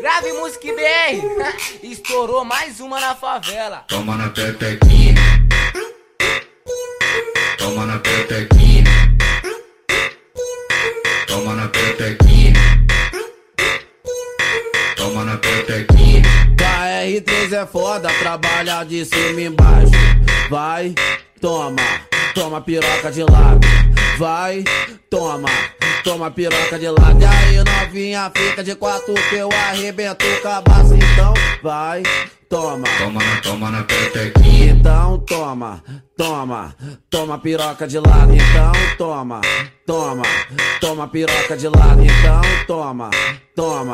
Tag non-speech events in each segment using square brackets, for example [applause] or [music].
Música BR, [laughs] estourou mais uma na favela. Toma na pepequinha. Toma na pepequinha. Toma na pepequinha. Toma na pepequinha. A R3 é foda, trabalha de cima e embaixo. Vai, toma, toma piroca de lado. Vai, toma, toma piroca de lado. E aí novinha fica de quatro que eu arrebento o cabaço. Então vai, toma. Toma toma na pepequinha. Então toma, toma, toma piroca de lado. Então toma, toma, toma piroca de lado. Então toma, toma,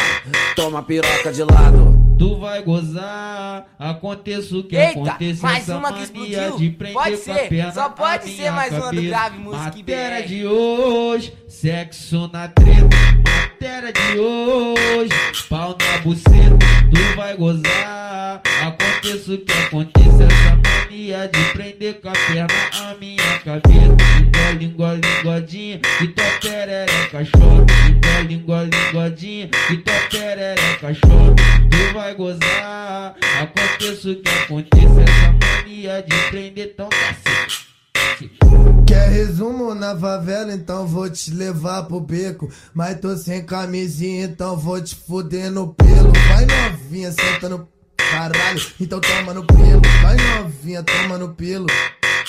toma piroca de lado. Tu vai gozar, aconteça o que Eita, aconteça mais essa uma que mania explodiu. de prender Pode ser, perna só pode ser mais uma do cabeça. Grave Música Matéria BR. de hoje, sexo na treta. Matéria de hoje, pau na buceta. Tu vai gozar, aconteça o que aconteça essa mania de prender com a perna a minha cabeça. Engole, engole, engodinha, e tua perereca chora. Engole, engole, engodinha, e tua perereca chora. Tu vai gozar, aconteça o que aconteça essa mania de prender tão cacete. Quer resumo na favela, então vou te levar pro beco. Mas tô sem camisinha, então vou te fuder no pelo. Vai novinha, senta no caralho, então toma no pelo. Vai novinha, toma no pelo.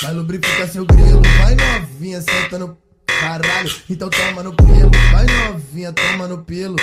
Vai lubrificar seu grelo. Vai novinha, senta no Caralho, então toma no pelo. Vai novinha, toma no pelo.